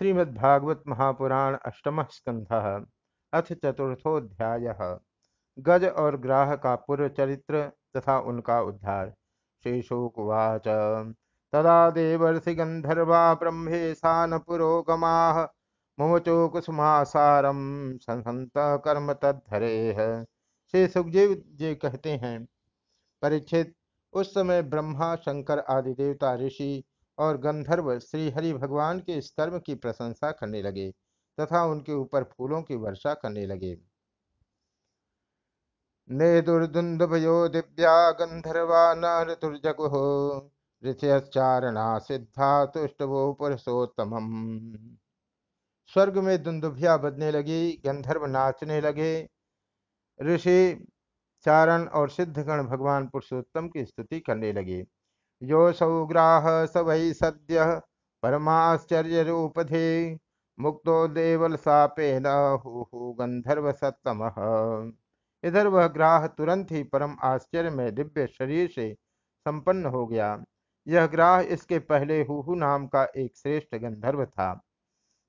श्रीमद्भागवत महापुराण अष्टम स्कंध अथ चतुर्थोध्याय गज और ग्राह का पूर्व चरित्र तथा उनका उद्धार। शेषोकुवाच तदा देवर्षि गंधर्वा ब्रह्मेशान पुरोगमा मुमुचो कुसुमासारम संहत कर्म तद्धरे श्री सुखजीव जी कहते हैं परीक्षित उस समय ब्रह्मा, शंकर आदि देवता ऋषि और गंधर्व श्रीहरि भगवान के इस कर्म की प्रशंसा करने लगे तथा उनके ऊपर फूलों की वर्षा करने लगे। ने दुर्दुंदभयो दिव्या गंधर्वा नर्तुर्जगुः ऋषिचारणा सिद्धा तुष्टवो पुरुषोत्तम स्वर्ग में दुंदुभिया बजने लगी, गंधर्व नाचने लगे। ऋषि चारण और सिद्धगण भगवान पुरुषोत्तम की स्तुति करने लगे। यो सौग्राह स वै सद्य परमाश्चर्य रूपधे मुक्तो देवल सापेन हु गंधर्व सत्तम इधर वह ग्राह तुरंत ही परम आश्चर्य में दिव्य शरीर से संपन्न हो गया। यह ग्राह इसके पहले हुहु नाम का एक श्रेष्ठ गंधर्व था।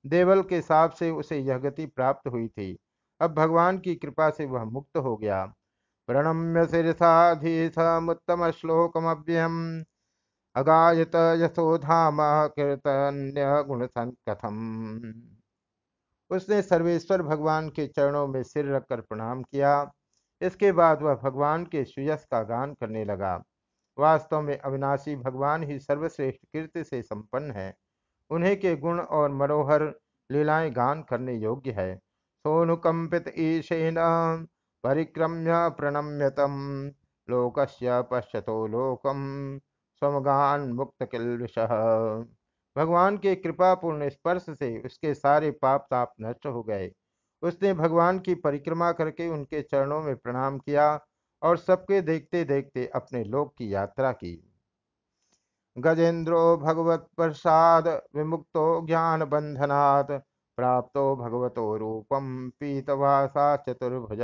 देवल के साप से उसे यह गति प्राप्त हुई थी। अब भगवान की कृपा से वह मुक्त हो गया। प्रणम्य शिरसाधीसमुत्तम श्लोकमभ्यम अगायत यशोधाम कीर्तन्य गुण कथम उसने सर्वेश्वर भगवान के चरणों में सिर रखकर प्रणाम किया। इसके बाद वह भगवान के सुयस का गान करने लगा। वास्तव में अविनाशी भगवान ही सर्वश्रेष्ठ कीर्ति से संपन्न है। उन्हीं के गुण और मनोहर लीलाएँ गान करने योग्य है। सोनुकंपित ईशेन परिक्रम्य प्रणम्यतम। लोकस्य पश्यतो लोकम। स्वमगान मुक्त किलविष। भगवान के कृपापूर्ण स्पर्श से उसके सारे पाप ताप नष्ट हो गए। उसने भगवान की परिक्रमा करके उनके चरणों में प्रणाम किया और सबके देखते देखते अपने लोक की यात्रा की। गजेंद्रो भगवत प्रसाद विमुक्तो ज्ञान बंधनात् प्राप्तो भगवतो रूपम पीतवासा चतुर्भुज।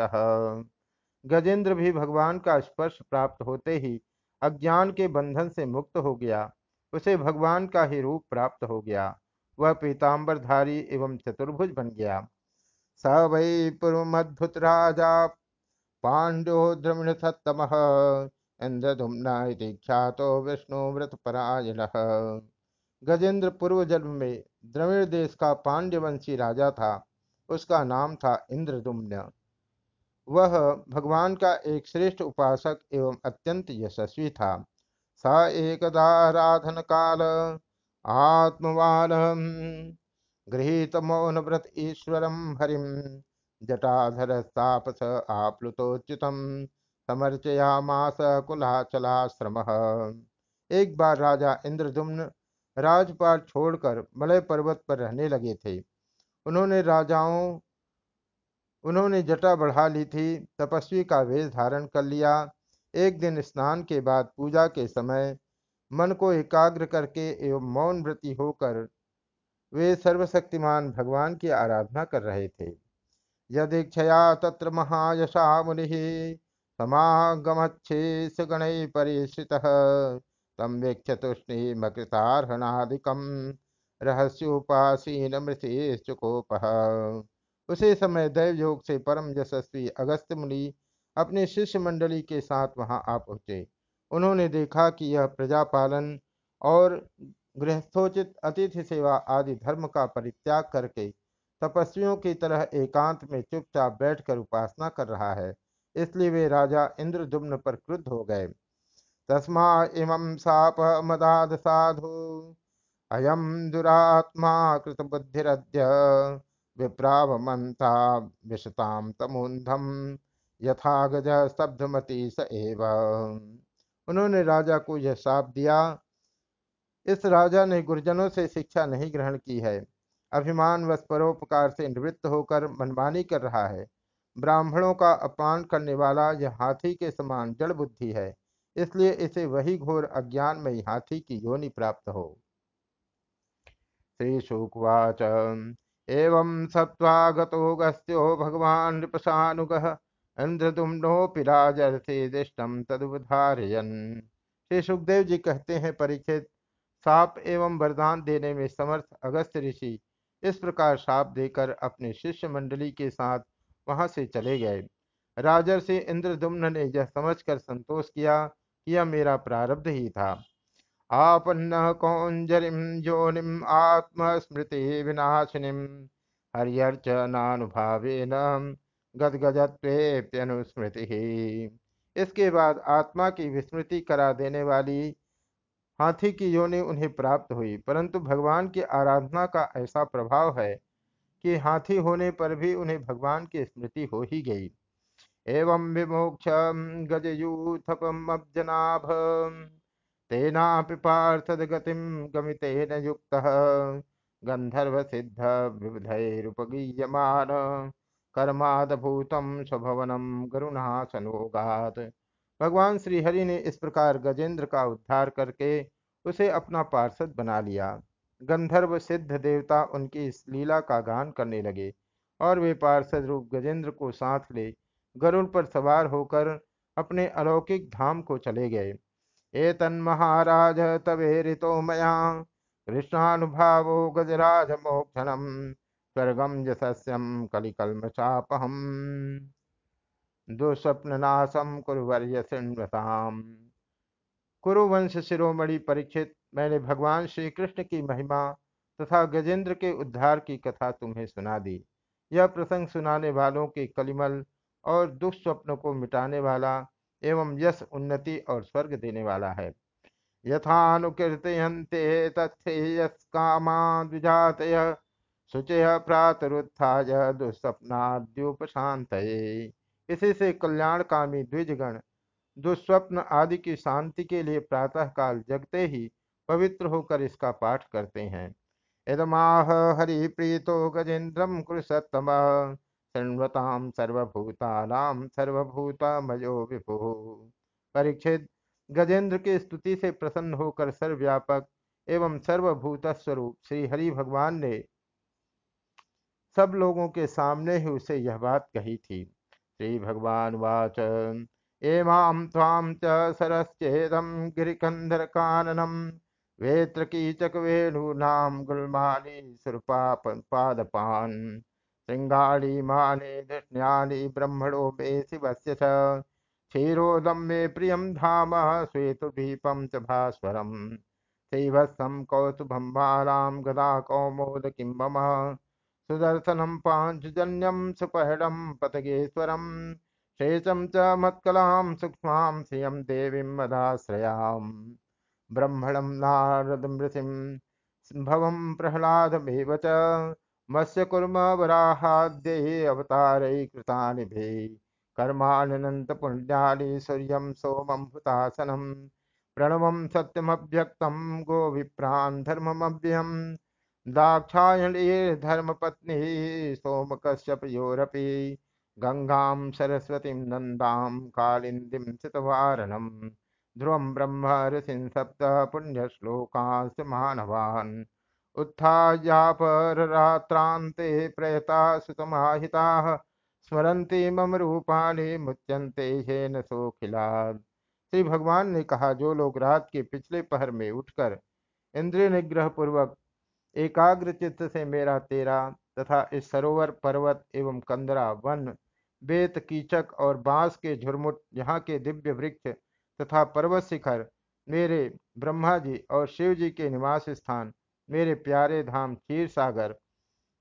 गजेंद्र भी भगवान का स्पर्श प्राप्त होते ही अज्ञान के बंधन से मुक्त हो गया, उसे भगवान का ही रूप प्राप्त हो गया। वह पीताम्बरधारी एवं चतुर्भुज बन गया। स वै पुरमद्भुत राजा, पांडो द्रविण सत्तम, इंद्रधुम्न ख्यातो विष्णु व्रत परायण गजेंद्र पूर्व जन्म में द्रविण देश का पांड्यवंशी राजा था, उसका नाम था इंद्रदुम्न वह भगवान का एक श्रेष्ठ उपासक एवं अत्यंत यशस्वी था। स एकदाराधन काल आत्मवान गृहित मौन व्रत ईश्वर हरिम जटाधर तापस आप्लुतोच्युत समर्चयामास कुलाचलाश्रम। एक बार राजा इंद्रदुम्न राजपाट छोड़कर मलय पर्वत पर रहने लगे थे। उन्होंने राजाओं उन्होंने जटा बढ़ा ली थी, तपस्वी का वेश धारण कर लिया। एक दिन स्नान के बाद पूजा के समय मन को एकाग्र करके एवं मौन व्रति होकर वे सर्वशक्तिमान भगवान की आराधना कर रहे थे। यदीक्षया तत्र महायशा मुनि समागमच्छेष गण परिश्रित तम वीक्ष तुष्णिमकृतार्हनादिकम रहस्योपासीन मृषेश्चुकोप उसी समय दैव योग से परम यशस्वी अगस्त मुनि अपने शिष्य मंडली के साथ वहाँ आ पहुँचे। उन्होंने देखा कि यह प्रजापालन और गृहस्थोचित अतिथि सेवा आदि धर्म का परित्याग करके तपस्वियों की तरह एकांत में चुपचाप बैठकर उपासना कर रहा है, इसलिए वे राजा इंद्रदुम्न पर क्रुद्ध हो गए। तस्मा इमं साप मदाद साधु अयम दुरात्मा कृत विप्रावमंता विशताम तमुंधम यथा गज स्तब्धमती स एव। उन्होंने राजा को यह साप दिया। इस राजा ने गुरुजनों से शिक्षा नहीं ग्रहण की है। अभिमान व परोपकार से निवृत्त होकर मनमानी कर रहा है। ब्राह्मणों का अपमान करने वाला यह हाथी के समान जड़ बुद्धि है। इसलिए इसे वही घोर अज्ञान में हाथी की योनि प्राप्त हो। श्री शुकवाच एवं सत्वागतो गस्त्यो भगवान् नृपसानुगः इंद्रदुम्नोऽपि राजर्षि दिष्टम तदुधारयन श्री सुखदेव जी कहते हैं परीक्षित साप एवं वरदान देने में समर्थ अगस्त ऋषि इस प्रकार साप देकर अपने शिष्य मंडली के साथ वहाँ से चले गए। राजर्षि इंद्रदुम्न ने यह समझकर संतोष किया कि यह मेरा प्रारब्ध ही था। आपन्न कौंजरिम योनिम आत्मस्मृति विनाशिनीम हरियर्चनानुभावेन गदगजत्वेप्यनुस्मृति इसके बाद आत्मा की विस्मृति करा देने वाली हाथी की योनि उन्हें प्राप्त हुई, परंतु भगवान की आराधना का ऐसा प्रभाव है कि हाथी होने पर भी उन्हें भगवान की स्मृति हो ही गई। एवं विमोक्ष गजयूथपमब्जनाभ तेनापि पार्थद गतिम गमितेन युक्तः। गंधर्व सिद्ध विविधैरुपगीयमान। कर्मादभूतम स्वभवनम गरुणासनोगात। भगवान श्रीहरि ने इस प्रकार गजेंद्र का उद्धार करके उसे अपना पार्षद बना लिया। गंधर्व सिद्ध देवता उनकी इस लीला का गान करने लगे और वे पार्षद रूप गजेंद्र को साथ ले गरुड़ पर सवार होकर अपने अलौकिक धाम को चले गए। ए महाराज तवेरितो मया। कृष्णानुभावो गजराज मोक्षणम स्वर्गम यशस्यम कलिकलमचापहम दुस्वप्ननाशम कुरुवर्य शृण्वताम कुरुवंश शिरोमणि परीक्षित, मैंने भगवान श्री कृष्ण की महिमा तथा गजेंद्र के उद्धार की कथा तुम्हें सुना दी। यह प्रसंग सुनाने वालों के कलिमल और दुष्स्वप्न को मिटाने वाला एवं यश उन्नति और स्वर्ग देने वाला है। यथानुकीर्तयन्ते तथ्येयस्कामाद्विजातय शुचय प्रातरुत्थाय दुस्वप्नाद्युपशांत इसी से कल्याणकामी द्विजगण दुस्वप्न आदि की शांति के लिए प्रातः काल जगते ही पवित्र होकर इसका पाठ करते हैं। यदमाह हरि प्रीतो गजेन्द्रम कुरुसत्तम शृण्वताम सर्वभूतानाम सर्वभूतमयो विभु। परीक्षित, गजेंद्र के स्तुति से प्रसन्न होकर सर्वव्यापक एवं सर्वभूत स्वरूप श्री हरि भगवान ने सब लोगों के सामने ही उसे यह बात कही थी। श्री भगवान वाच एमां त्वां च सरश्चेदं गिरिकंधर काननम वेत्र कीचक वेणूनाम गुलमानी सुरपादपान श्रृंगाड़ी माने धृष्ण्यानि ब्रह्मणो मे शिवस्य क्षीरोदम मे प्रियम धाम श्वेतुदीपम च भास्वरम श्रीवत्सम कौस्तुभम बालाम गदा कौमोद किं मम। सुदर्शनम पांचजन्यम सुपहड़म पतगेश्वरम शेषम च मत्कलां सूक्ष्मां श्रियं देवीं मदाश्रयाम् ब्रह्मणं नारदमृतिं भवं प्रह्लादमेव च। मत्स्य कुर्म वराहाद्यै अवतारै कृतानि भे। कर्मानंत पुण्यानि सूर्यम सोमम हुतासनम प्रणवम सत्यमव्यक्तम गो विप्रान धर्ममव्ययम दाक्षायणीर्धर्मपत्नी सोम कश्यप योरपि गंगां सरस्वतीं नन्दां कालिन्दीं सितवारणं ध्रुवं ब्रह्म ऋषिं सप्त पुण्यश्लोकांश्च मानवान्। उत्थायापररात्रान्ते प्रयता सुतमाहिताः स्मरंती मम रूपाणी मुच्यंते हेन सोखिलाद श्री भगवान ने कहा, जो लोग रात के पिछले पहर में उठकर इंद्रिय निग्रह पूर्वक एकाग्र चित्त से मेरा तेरा तथा इस सरोवर, पर्वत एवं कंदरा, वन, बेत, कीचक और बाँस के झुरमुट, यहाँ के दिव्य वृक्ष तथा पर्वत शिखर, मेरे ब्रह्मा जी और शिव जी के निवास स्थान मेरे प्यारे धाम क्षीर सागर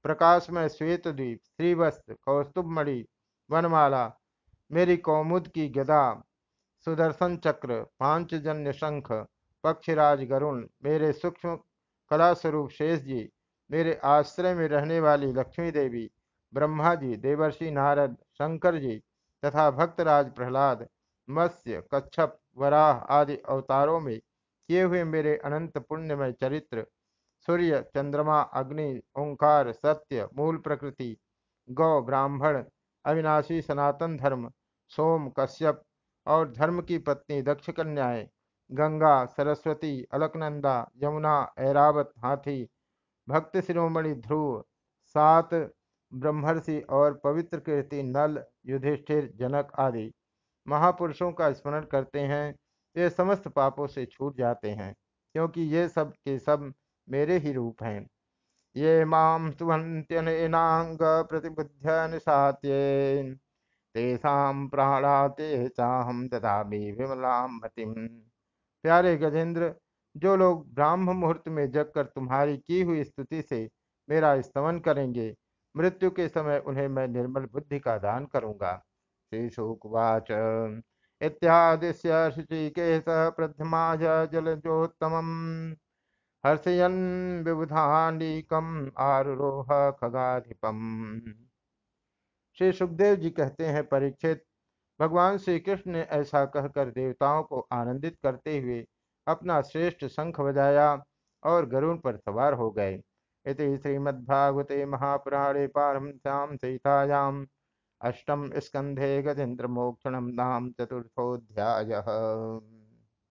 प्रकाशमय श्वेत द्वीप श्रीवस्त्र कौस्तुभमणि, वनमाला, मेरी कौमुद की गदा, सुदर्शन चक्र, पांचजन्य शंख, पक्षराज गरुण, मेरे सूक्ष्म कला स्वरूप शेष जी, मेरे आश्रय में रहने वाली लक्ष्मी देवी, ब्रह्मा जी, देवर्षि नारद, शंकर जी तथा भक्तराज प्रहलाद, मत्स्य, कच्छप, वराह आदि अवतारों में किए हुए मेरे अनंत पुण्यमय चरित्र सूर्य, चंद्रमा, अग्नि, ओंकार, सत्य, मूल प्रकृति, गौ, ब्राह्मण, अविनाशी, सनातन धर्म, सोम, कश्यप और धर्म की पत्नी, दक्ष कन्याएँ, गंगा, सरस्वती, अलकनंदा, यमुना, ऐरावत, हाथी, भक्त शिरोमणि, ध्रुव, सात, ब्रह्मर्षि और पवित्र कीर्ति, नल, युधिष्ठिर, जनक आदि। महापुरुषों का स्मरण करते हैं, ये समस्त पापों से छूट जाते हैं, क्योंकि ये सब के सब मेरे ही रूप हैं। ये माँ सुवन्त्यनेनाङ्ग प्रतिबुद्ध्य निशात्ये तेषां प्राणा ते चाहम ददामि विमलां मतिम प्यारे गजेंद्र, जो लोग ब्राह्म मुहूर्त में जगकर तुम्हारी की हुई स्तुति से मेरा स्तमन करेंगे, मृत्यु के समय उन्हें मैं निर्मल बुद्धि का दान करूँगा। श्री शुकवाच। इत्यादिश्य ऋषिकेश प्रथमाय जलजोत्तम हर्षयन विबुधानीकम आरोह खगाधिपम। श्री सुखदेव जी कहते हैं, परीक्षित, भगवान श्री कृष्ण ने ऐसा कहकर देवताओं को आनंदित करते हुए अपना श्रेष्ठ शंख बजाया और गरुण पर सवार हो गए। इति श्रीमद्भागवते महापुराणे पारमश्याम सीतायाम अष्टम स्कंधे गजेन्द्र मोक्षण नाम चतुर्थोध्याय